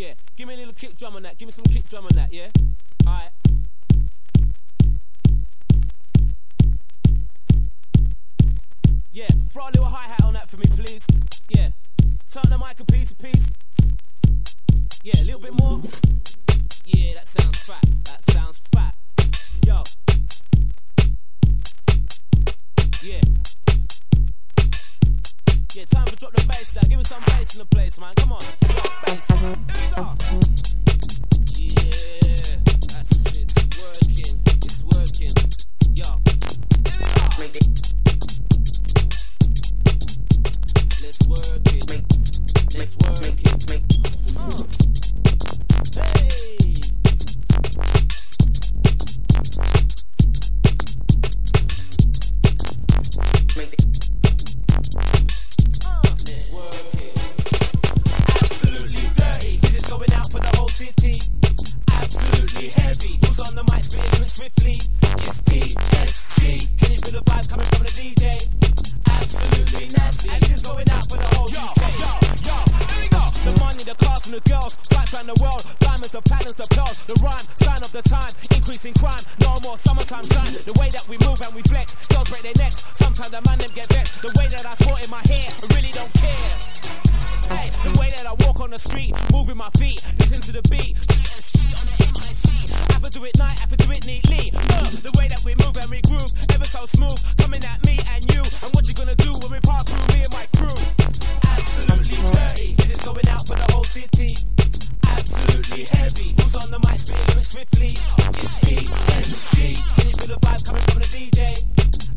Yeah, give me a little kick drum on that. Give me some kick drum on that, yeah? Alright. Yeah, throw a little hi hat on that for me, please. Yeah. Turn the mic a piece a piece. Yeah, a little bit more. Yeah, that sounds fat. That sounds fat. Yeah, time to drop the bass now. Give me some bass in the place, man. Come on. Yo, bass. Here we go. Yeah, that's it. Working. Of the time. Increasing crime. No more summertime shine. The way that we move and we flex. Girls break their necks. Sometimes the man them get vexed. The way that I sport in my hair. I really don't care. Hey, the way that I walk on the street, moving my feet, listen to the beat. Have to do it night, have to do it neatly. Uh, the way that we move and we groove, ever so smooth, coming at me and you. And what you gonna do when we pass through me and my crew? Absolutely dirty, this is going out for the whole city. Absolutely heavy, who's on the mic spitting lyrics swiftly? It's PSG. Can you feel the vibe coming from the DJ?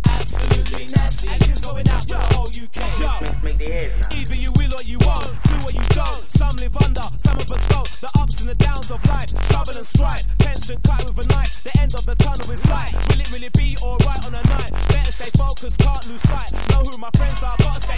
Absolutely nasty, is going out for the whole UK. Yo. Make the head sound. Either you will or you won't. Do what you don't. Some live under, some of us go. The ups and the downs of life, trouble and strife. Tension cut with a knife. The end of the tunnel is light. Will it really be alright on a night? Better stay focused, can't lose sight. Know who my friends are, gotta stay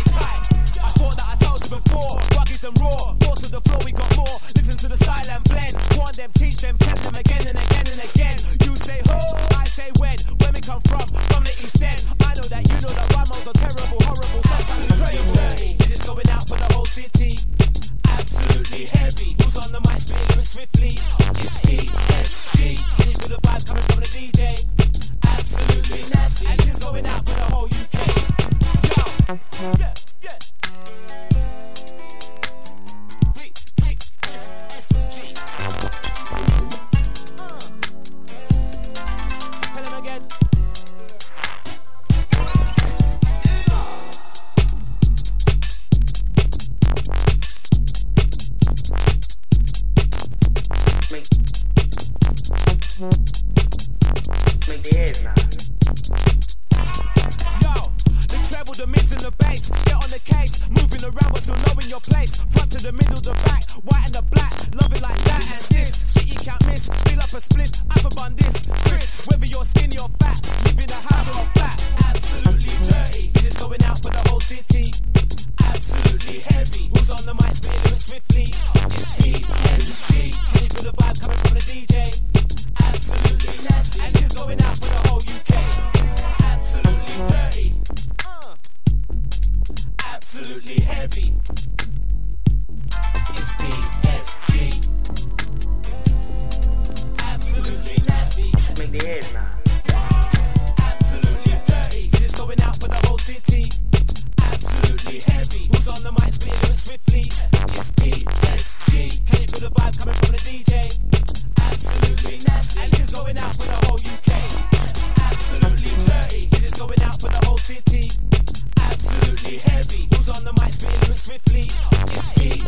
make swiftly. It's peace.